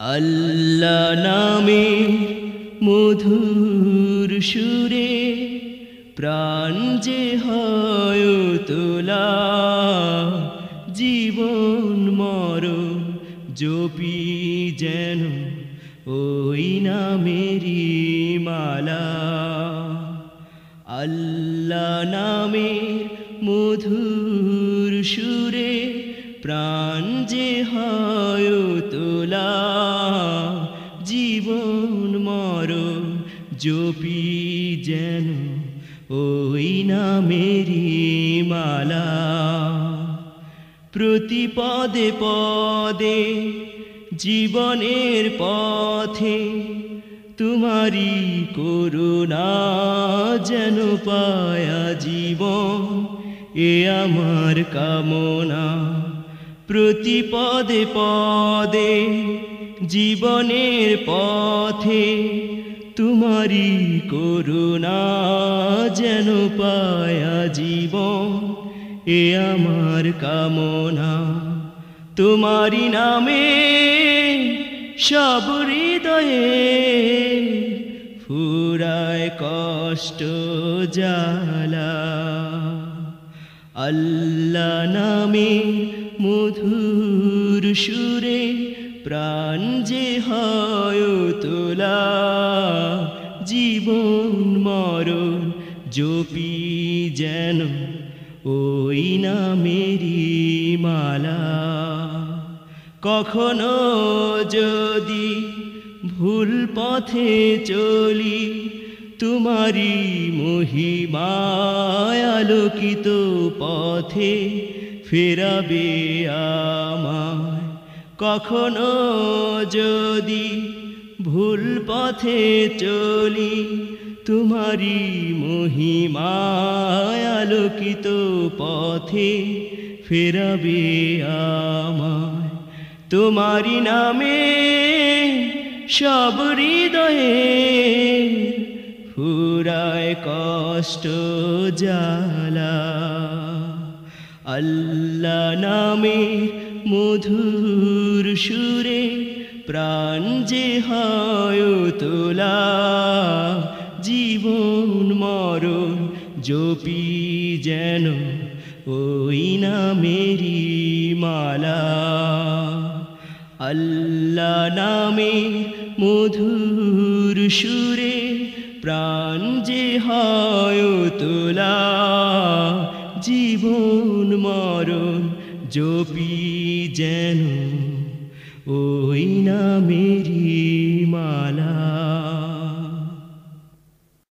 আল্লাহ নামে মধুর সুরে প্রাণ যে হয় তোলা, জীবন মর জপি যেন ওই নামেরি মালা। আল্লাহ নামের মধুর সুরে প্রাণ যে হয় তোলা জপি যেন ওই নামেরি মালা। প্রতি পদে পদে জীবনের পথে তোমারি করুণা যেন পায়া জীবন, এ আমার কামনা। প্রতি পদে পদে জীবনের পথে তোমারি করুণা যেন পায়া জীবন এ আমার কামনা। তোমারি নামে সব হৃদয়ে ফুরায় কষ্ট জালা আল্লাহ নামে মধুর সুরে প্রাণ যে হয় তোলা, জীবন মরণ জপি যেন ওই নামেরি মালা। কখনো যদি ভুল পথে চলি তোমারি মহিমায় আলোকিত পথে ফেরাবে আমায়। কখনো যদি ভুল পথে চলি তোমারি মহিমায় আলোকিত পথে ফেরাবে আমায়। তোমারি নামে সব হৃদয়ে ফুরায় কষ্ট জালা আল্লাহ নামে মধুর সুরে প্রাণ যে হয় তোলা, জীবন মরণ জপি যেন ওই না মেরি মালা। আল্লাহ নামে মধুর সুরে প্রাণ যে হয় তোলা, জীবন মরণ জপি যেন ওই নামেরি মালা।